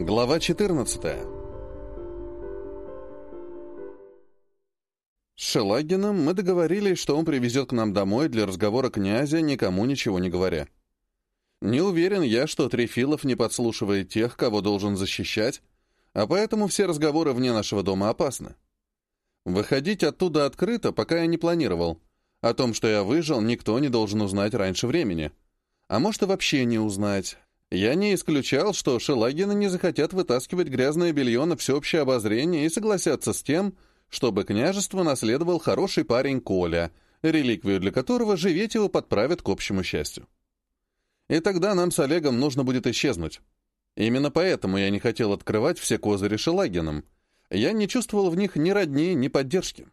Глава 14 С Шелагином мы договорились, что он привезет к нам домой для разговора князя, никому ничего не говоря. Не уверен я, что Трефилов не подслушивает тех, кого должен защищать, а поэтому все разговоры вне нашего дома опасны. Выходить оттуда открыто пока я не планировал. О том, что я выжил, никто не должен узнать раньше времени. А может и вообще не узнать. Я не исключал, что Шелагины не захотят вытаскивать грязное белье на всеобщее обозрение и согласятся с тем, чтобы княжество наследовал хороший парень Коля, реликвию для которого Живетева подправят к общему счастью. И тогда нам с Олегом нужно будет исчезнуть. Именно поэтому я не хотел открывать все козыри Шелагиным. Я не чувствовал в них ни родни, ни поддержки.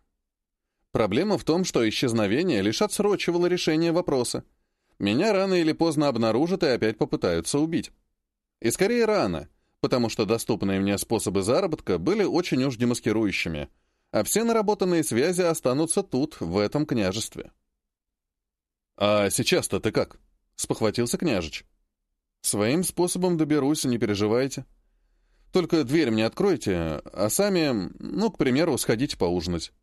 Проблема в том, что исчезновение лишь отсрочивало решение вопроса. Меня рано или поздно обнаружат и опять попытаются убить. И скорее рано, потому что доступные мне способы заработка были очень уж демаскирующими, а все наработанные связи останутся тут, в этом княжестве. «А сейчас-то ты как?» — спохватился княжич. «Своим способом доберусь, не переживайте. Только дверь мне откройте, а сами, ну, к примеру, сходите поужинать.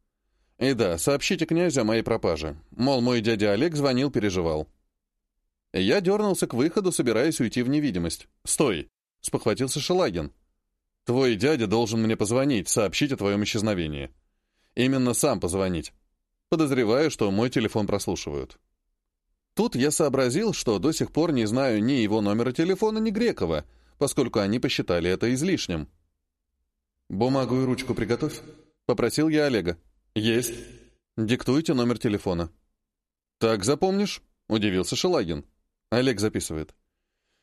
И да, сообщите князю о моей пропаже. Мол, мой дядя Олег звонил, переживал». Я дернулся к выходу, собираясь уйти в невидимость. «Стой!» — спохватился Шелагин. «Твой дядя должен мне позвонить, сообщить о твоем исчезновении. Именно сам позвонить. Подозреваю, что мой телефон прослушивают». Тут я сообразил, что до сих пор не знаю ни его номера телефона, ни Грекова, поскольку они посчитали это излишним. «Бумагу и ручку приготовь», — попросил я Олега. «Есть». «Диктуйте номер телефона». «Так запомнишь?» — удивился Шелагин. Олег записывает.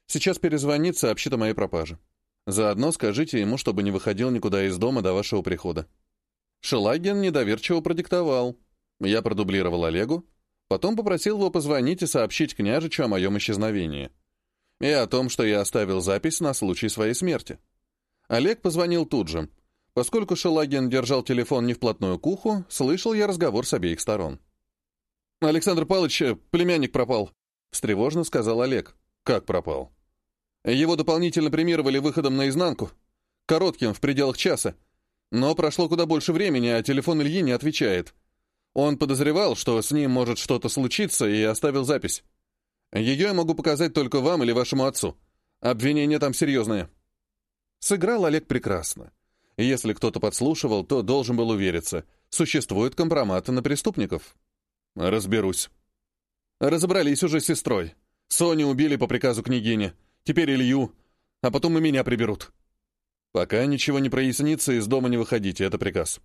«Сейчас перезвонит, сообщит о моей пропаже. Заодно скажите ему, чтобы не выходил никуда из дома до вашего прихода». Шелагин недоверчиво продиктовал. Я продублировал Олегу, Потом попросил его позвонить и сообщить княжичу о моем исчезновении. И о том, что я оставил запись на случай своей смерти. Олег позвонил тут же. Поскольку Шелагин держал телефон не вплотную к уху, слышал я разговор с обеих сторон. «Александр Павлович, э, племянник пропал», — встревожно сказал Олег. «Как пропал?» Его дополнительно премировали выходом наизнанку. Коротким, в пределах часа. Но прошло куда больше времени, а телефон Ильи не отвечает. Он подозревал, что с ним может что-то случиться, и оставил запись. Ее я могу показать только вам или вашему отцу. Обвинение там серьезное. Сыграл Олег прекрасно. Если кто-то подслушивал, то должен был увериться. Существуют компроматы на преступников. Разберусь. Разобрались уже с сестрой. Соню убили по приказу княгини. Теперь Илью. А потом и меня приберут. Пока ничего не прояснится, из дома не выходите, это приказ.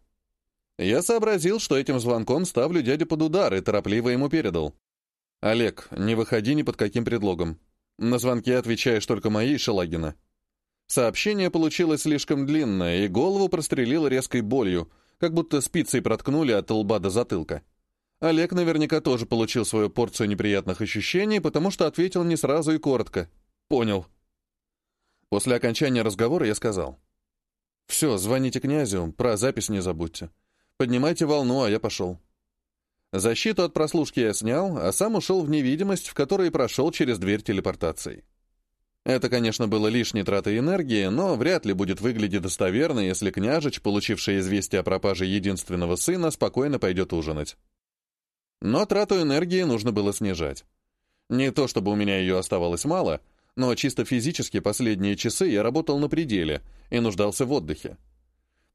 Я сообразил, что этим звонком ставлю дядю под удар и торопливо ему передал. «Олег, не выходи ни под каким предлогом. На звонки отвечаешь только моей Шелагина». Сообщение получилось слишком длинное, и голову прострелило резкой болью, как будто спицей проткнули от лба до затылка. Олег наверняка тоже получил свою порцию неприятных ощущений, потому что ответил не сразу и коротко. «Понял». После окончания разговора я сказал. «Все, звоните князю, про запись не забудьте. Поднимайте волну, а я пошел. Защиту от прослушки я снял, а сам ушел в невидимость, в которой прошел через дверь телепортации. Это, конечно, было лишней тратой энергии, но вряд ли будет выглядеть достоверно, если княжич, получивший известие о пропаже единственного сына, спокойно пойдет ужинать. Но трату энергии нужно было снижать. Не то чтобы у меня ее оставалось мало, но чисто физически последние часы я работал на пределе и нуждался в отдыхе.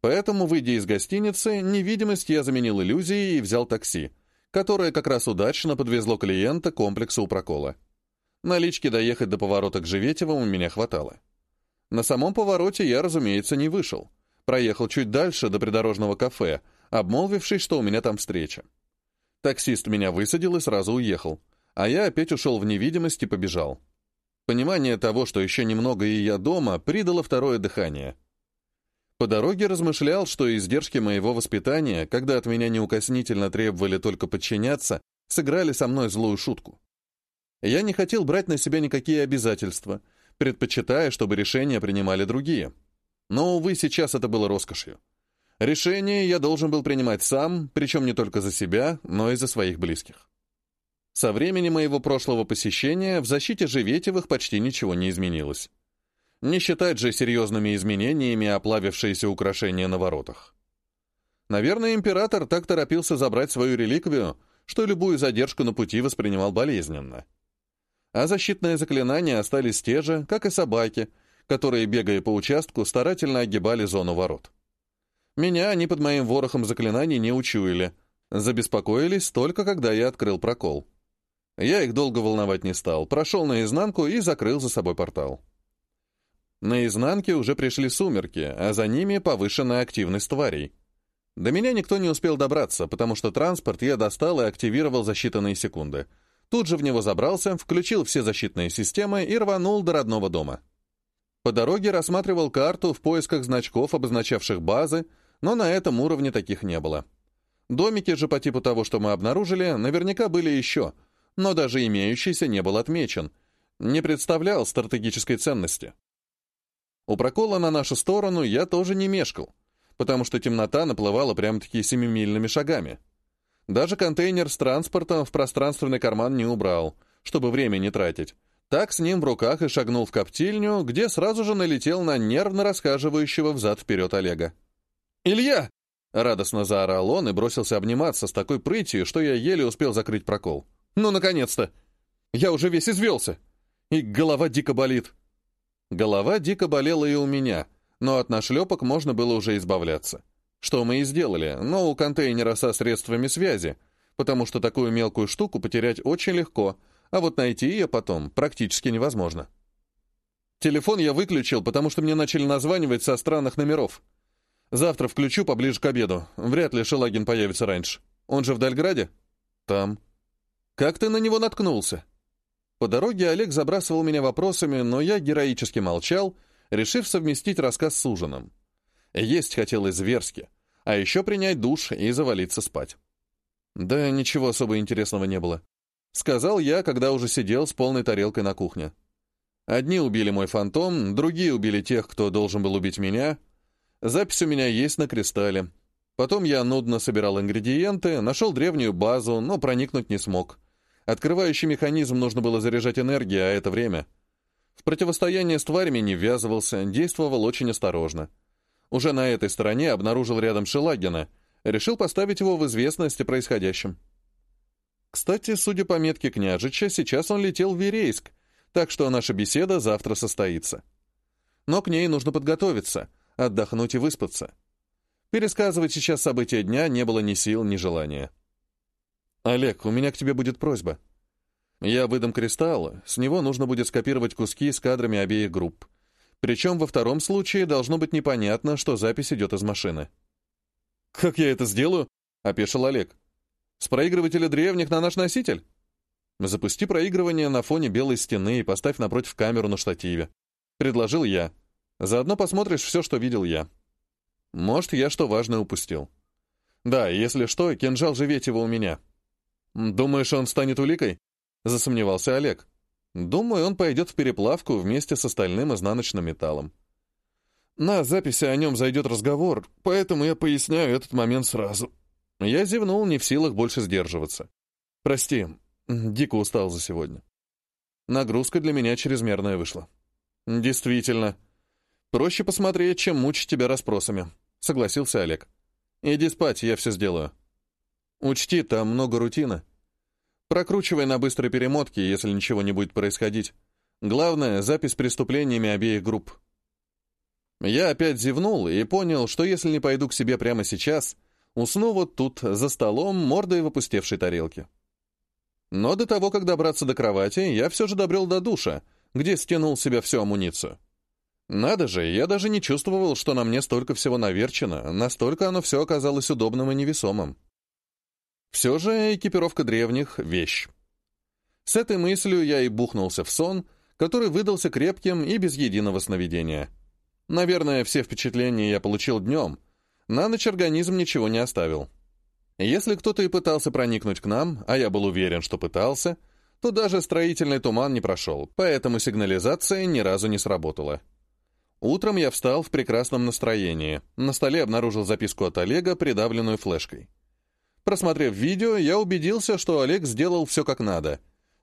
Поэтому, выйдя из гостиницы, невидимость я заменил иллюзией и взял такси, которое как раз удачно подвезло клиента к комплексу у прокола. Налички доехать до поворота к Живетевым у меня хватало. На самом повороте я, разумеется, не вышел. Проехал чуть дальше до придорожного кафе, обмолвившись, что у меня там встреча. Таксист меня высадил и сразу уехал, а я опять ушел в невидимость и побежал. Понимание того, что еще немного и я дома, придало второе дыхание — по дороге размышлял, что издержки моего воспитания, когда от меня неукоснительно требовали только подчиняться, сыграли со мной злую шутку. Я не хотел брать на себя никакие обязательства, предпочитая, чтобы решения принимали другие. Но, увы, сейчас это было роскошью. Решение я должен был принимать сам, причем не только за себя, но и за своих близких. Со времени моего прошлого посещения в защите Живетевых почти ничего не изменилось. Не считать же серьезными изменениями оплавившиеся украшения на воротах. Наверное, император так торопился забрать свою реликвию, что любую задержку на пути воспринимал болезненно. А защитные заклинания остались те же, как и собаки, которые, бегая по участку, старательно огибали зону ворот. Меня они под моим ворохом заклинаний не учуяли, забеспокоились только когда я открыл прокол. Я их долго волновать не стал, прошел наизнанку и закрыл за собой портал. На изнанке уже пришли сумерки, а за ними повышенная активность тварей. До меня никто не успел добраться, потому что транспорт я достал и активировал за считанные секунды. Тут же в него забрался, включил все защитные системы и рванул до родного дома. По дороге рассматривал карту в поисках значков, обозначавших базы, но на этом уровне таких не было. Домики же по типу того, что мы обнаружили, наверняка были еще, но даже имеющийся не был отмечен, не представлял стратегической ценности. У прокола на нашу сторону я тоже не мешкал потому что темнота наплывала прямо-таки семимильными шагами. Даже контейнер с транспортом в пространственный карман не убрал, чтобы время не тратить. Так с ним в руках и шагнул в коптильню, где сразу же налетел на нервно рассказывающего взад-вперед Олега. «Илья!» — радостно заорал он и бросился обниматься с такой прытью, что я еле успел закрыть прокол. «Ну, наконец-то! Я уже весь извелся! И голова дико болит!» Голова дико болела и у меня — но от нашлепок можно было уже избавляться. Что мы и сделали, но у контейнера со средствами связи, потому что такую мелкую штуку потерять очень легко, а вот найти ее потом практически невозможно. Телефон я выключил, потому что мне начали названивать со странных номеров. Завтра включу поближе к обеду. Вряд ли Шелагин появится раньше. Он же в Дальграде? Там. Как ты на него наткнулся? По дороге Олег забрасывал меня вопросами, но я героически молчал — решив совместить рассказ с ужином. Есть хотелось зверски, а еще принять душ и завалиться спать. Да ничего особо интересного не было. Сказал я, когда уже сидел с полной тарелкой на кухне. Одни убили мой фантом, другие убили тех, кто должен был убить меня. Запись у меня есть на кристалле. Потом я нудно собирал ингредиенты, нашел древнюю базу, но проникнуть не смог. Открывающий механизм нужно было заряжать энергией, а это время — в противостояние с тварями не ввязывался, действовал очень осторожно. Уже на этой стороне обнаружил рядом Шелагина, решил поставить его в известность о происходящем. Кстати, судя по метке княжича, сейчас он летел в Верейск, так что наша беседа завтра состоится. Но к ней нужно подготовиться, отдохнуть и выспаться. Пересказывать сейчас события дня не было ни сил, ни желания. «Олег, у меня к тебе будет просьба», я выдам кристалл, с него нужно будет скопировать куски с кадрами обеих групп. Причем во втором случае должно быть непонятно, что запись идет из машины. «Как я это сделаю?» — опешил Олег. «С проигрывателя древних на наш носитель?» «Запусти проигрывание на фоне белой стены и поставь напротив камеру на штативе», — предложил я. «Заодно посмотришь все, что видел я». Может, я что важное упустил. Да, если что, кинжал Живетева у меня. Думаешь, он станет уликой? Засомневался Олег. Думаю, он пойдет в переплавку вместе с остальным изнаночным металлом. На записи о нем зайдет разговор, поэтому я поясняю этот момент сразу. Я зевнул, не в силах больше сдерживаться. Прости, дико устал за сегодня. Нагрузка для меня чрезмерная вышла. Действительно. Проще посмотреть, чем мучить тебя расспросами, согласился Олег. Иди спать, я все сделаю. Учти, там много рутины. Прокручивай на быстрой перемотке, если ничего не будет происходить. Главное — запись преступлениями обеих групп. Я опять зевнул и понял, что если не пойду к себе прямо сейчас, усну вот тут, за столом, мордой в опустевшей тарелке. Но до того, как добраться до кровати, я все же добрел до душа, где стянул себя всю амуницию. Надо же, я даже не чувствовал, что на мне столько всего наверчено, настолько оно все оказалось удобным и невесомым. Все же экипировка древних — вещь. С этой мыслью я и бухнулся в сон, который выдался крепким и без единого сновидения. Наверное, все впечатления я получил днем. На ночь организм ничего не оставил. Если кто-то и пытался проникнуть к нам, а я был уверен, что пытался, то даже строительный туман не прошел, поэтому сигнализация ни разу не сработала. Утром я встал в прекрасном настроении. На столе обнаружил записку от Олега, придавленную флешкой. Просмотрев видео, я убедился, что Олег сделал все как надо.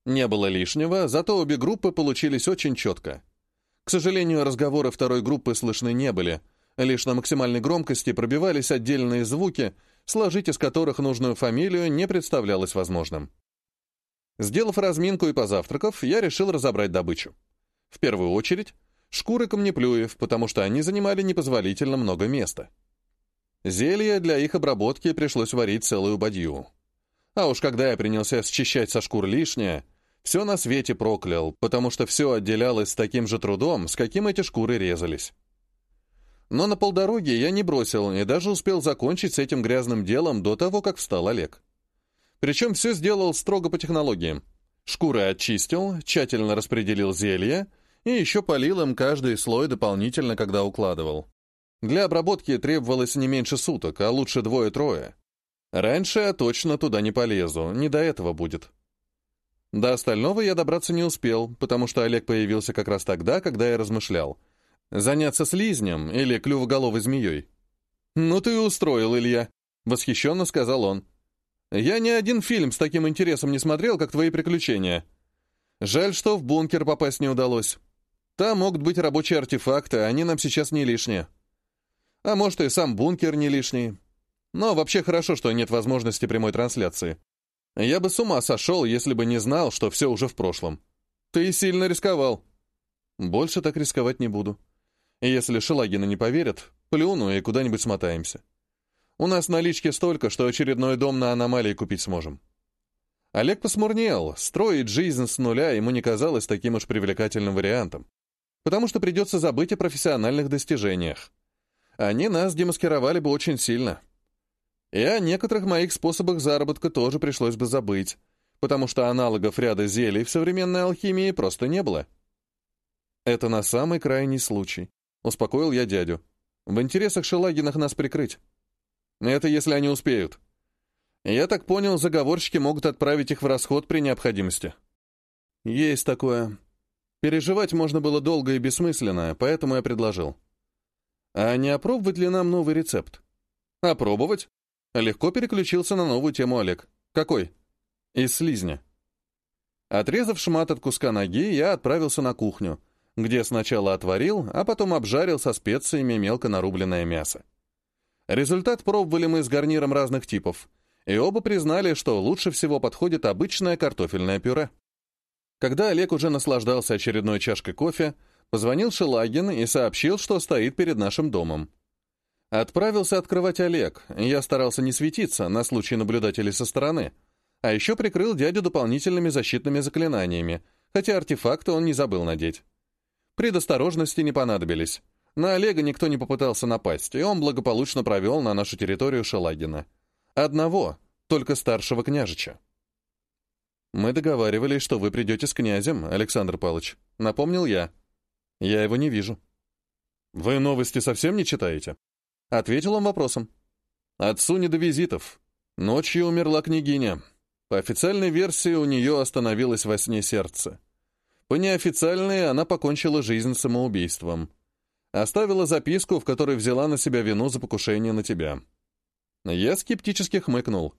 Не было лишнего, зато обе группы получились очень четко. К сожалению, разговоры второй группы слышны не были. Лишь на максимальной громкости пробивались отдельные звуки, сложить из которых нужную фамилию не представлялось возможным. Сделав разминку и позавтракав, я решил разобрать добычу. В первую очередь, шкуры камнеплюев, потому что они занимали непозволительно много места. Зелье для их обработки пришлось варить целую бадью. А уж когда я принялся счищать со шкур лишнее, все на свете проклял, потому что все отделялось с таким же трудом, с каким эти шкуры резались. Но на полдороги я не бросил и даже успел закончить с этим грязным делом до того, как встал Олег. Причем все сделал строго по технологиям. Шкуры очистил, тщательно распределил зелье и еще полил им каждый слой дополнительно, когда укладывал. Для обработки требовалось не меньше суток, а лучше двое-трое. Раньше я точно туда не полезу, не до этого будет. До остального я добраться не успел, потому что Олег появился как раз тогда, когда я размышлял. Заняться слизнем или клювоголовой змеей? «Ну ты и устроил, Илья», — восхищенно сказал он. Я ни один фильм с таким интересом не смотрел, как твои приключения. Жаль, что в бункер попасть не удалось. Там могут быть рабочие артефакты, они нам сейчас не лишние. А может, и сам бункер не лишний. Но вообще хорошо, что нет возможности прямой трансляции. Я бы с ума сошел, если бы не знал, что все уже в прошлом. Ты сильно рисковал. Больше так рисковать не буду. Если Шелагина не поверят, плюну и куда-нибудь смотаемся. У нас налички столько, что очередной дом на аномалии купить сможем. Олег посмурнел, строить жизнь с нуля ему не казалось таким уж привлекательным вариантом, потому что придется забыть о профессиональных достижениях. Они нас демаскировали бы очень сильно. И о некоторых моих способах заработка тоже пришлось бы забыть, потому что аналогов ряда зелий в современной алхимии просто не было. Это на самый крайний случай, успокоил я дядю. В интересах Шелагинах нас прикрыть. Это если они успеют. Я так понял, заговорщики могут отправить их в расход при необходимости. Есть такое. Переживать можно было долго и бессмысленно, поэтому я предложил. А не опробовать ли нам новый рецепт? Опробовать? Легко переключился на новую тему Олег. Какой? Из слизня. Отрезав шмат от куска ноги, я отправился на кухню, где сначала отварил, а потом обжарил со специями мелко нарубленное мясо. Результат пробовали мы с гарниром разных типов, и оба признали, что лучше всего подходит обычное картофельное пюре. Когда Олег уже наслаждался очередной чашкой кофе, позвонил Шелагин и сообщил, что стоит перед нашим домом. Отправился открывать Олег, я старался не светиться на случай наблюдателей со стороны, а еще прикрыл дядю дополнительными защитными заклинаниями, хотя артефакты он не забыл надеть. Предосторожности не понадобились. На Олега никто не попытался напасть, и он благополучно провел на нашу территорию Шелагина. Одного, только старшего княжича. «Мы договаривались, что вы придете с князем, Александр Павлович», — напомнил я. «Я его не вижу». «Вы новости совсем не читаете?» — ответил он вопросом. «Отцу не до визитов. Ночью умерла княгиня. По официальной версии у нее остановилось во сне сердце. По неофициальной она покончила жизнь самоубийством. Оставила записку, в которой взяла на себя вину за покушение на тебя. Я скептически хмыкнул.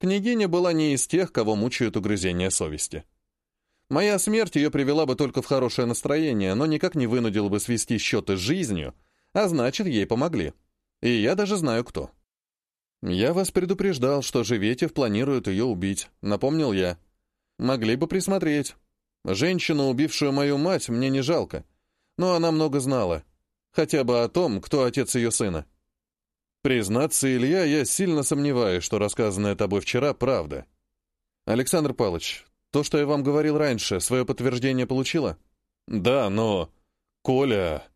Княгиня была не из тех, кого мучают угрызения совести. Моя смерть ее привела бы только в хорошее настроение, но никак не вынудила бы свести счеты с жизнью, а значит, ей помогли. И я даже знаю, кто. «Я вас предупреждал, что Живетев планирует ее убить», — напомнил я. «Могли бы присмотреть. Женщину, убившую мою мать, мне не жалко. Но она много знала. Хотя бы о том, кто отец ее сына. Признаться, Илья, я сильно сомневаюсь, что рассказанное тобой вчера правда. Александр Павлович, то, что я вам говорил раньше, свое подтверждение получило? Да, но... Коля...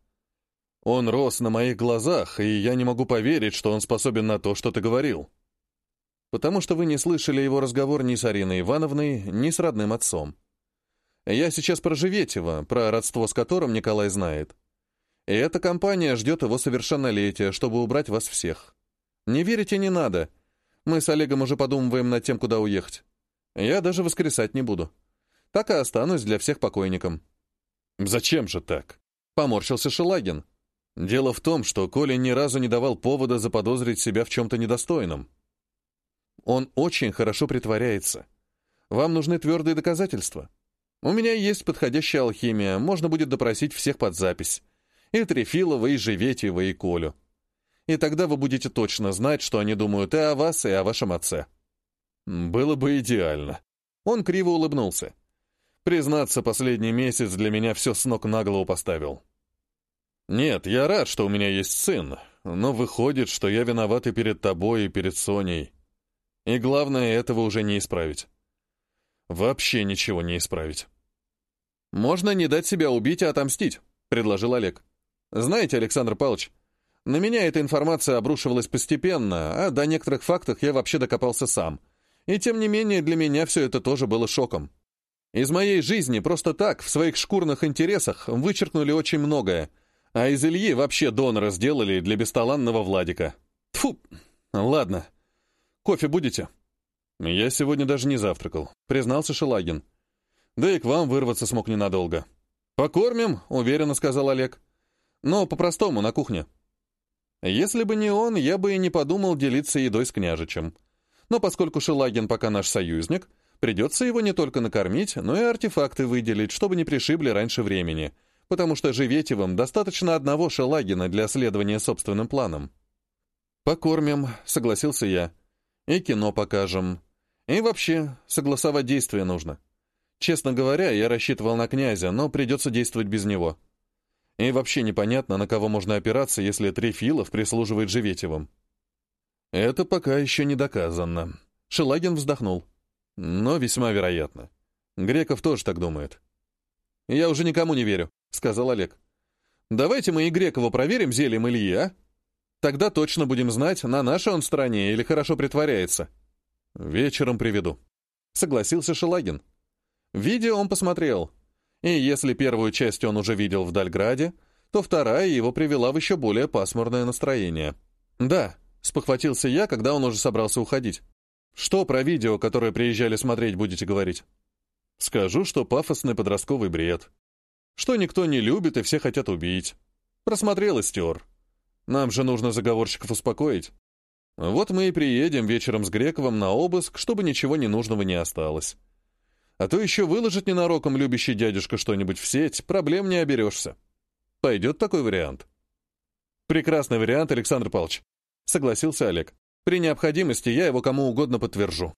Он рос на моих глазах, и я не могу поверить, что он способен на то, что ты говорил. Потому что вы не слышали его разговор ни с Ариной Ивановной, ни с родным отцом. Я сейчас про Живетева, про родство с которым Николай знает. И эта компания ждет его совершеннолетия, чтобы убрать вас всех. Не верите, не надо. Мы с Олегом уже подумываем над тем, куда уехать. Я даже воскресать не буду. Так и останусь для всех покойником». «Зачем же так?» — поморщился Шелагин. «Дело в том, что Коля ни разу не давал повода заподозрить себя в чем-то недостойном. Он очень хорошо притворяется. Вам нужны твердые доказательства. У меня есть подходящая алхимия, можно будет допросить всех под запись. И Трефилова, и Живетьева, и Колю. И тогда вы будете точно знать, что они думают и о вас, и о вашем отце. Было бы идеально. Он криво улыбнулся. Признаться, последний месяц для меня все с ног на голову поставил. Нет, я рад, что у меня есть сын, но выходит, что я виноват и перед тобой, и перед Соней. И главное, этого уже не исправить. Вообще ничего не исправить. «Можно не дать себя убить, а отомстить», — предложил Олег. «Знаете, Александр Павлович, на меня эта информация обрушивалась постепенно, а до некоторых фактов я вообще докопался сам. И тем не менее, для меня все это тоже было шоком. Из моей жизни просто так, в своих шкурных интересах, вычеркнули очень многое, а из Ильи вообще донора сделали для бесталанного Владика. Тфу, ладно. Кофе будете?» «Я сегодня даже не завтракал», — признался Шелагин. «Да и к вам вырваться смог ненадолго». «Покормим», — уверенно сказал Олег. «Но по-простому, на кухне». Если бы не он, я бы и не подумал делиться едой с княжичем. Но поскольку Шелагин пока наш союзник, придется его не только накормить, но и артефакты выделить, чтобы не пришибли раньше времени, потому что Живетевым достаточно одного Шелагина для следования собственным планам. «Покормим», — согласился я. «И кино покажем. И вообще, согласовать действия нужно. Честно говоря, я рассчитывал на князя, но придется действовать без него». И вообще непонятно, на кого можно опираться, если Трефилов прислуживает Живетевым. Это пока еще не доказано. Шелагин вздохнул. Но весьма вероятно. Греков тоже так думает. «Я уже никому не верю», — сказал Олег. «Давайте мы и Грекова проверим зельем Ильи, а? Тогда точно будем знать, на нашей он стороне или хорошо притворяется». «Вечером приведу», — согласился Шелагин. Видео он посмотрел. И если первую часть он уже видел в Дальграде, то вторая его привела в еще более пасмурное настроение. «Да», — спохватился я, когда он уже собрался уходить. «Что про видео, которое приезжали смотреть, будете говорить?» «Скажу, что пафосный подростковый бред. Что никто не любит и все хотят убить. Просмотрел и стер. Нам же нужно заговорщиков успокоить. Вот мы и приедем вечером с Грековым на обыск, чтобы ничего ненужного не осталось. А то еще выложит ненароком любящий дядюшка что-нибудь в сеть, проблем не оберешься. Пойдет такой вариант? Прекрасный вариант, Александр Павлович. Согласился Олег. При необходимости я его кому угодно подтвержу.